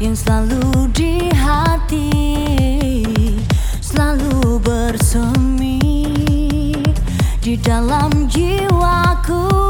yang selalu di hati Selalu bersemi di dalam jiwaku.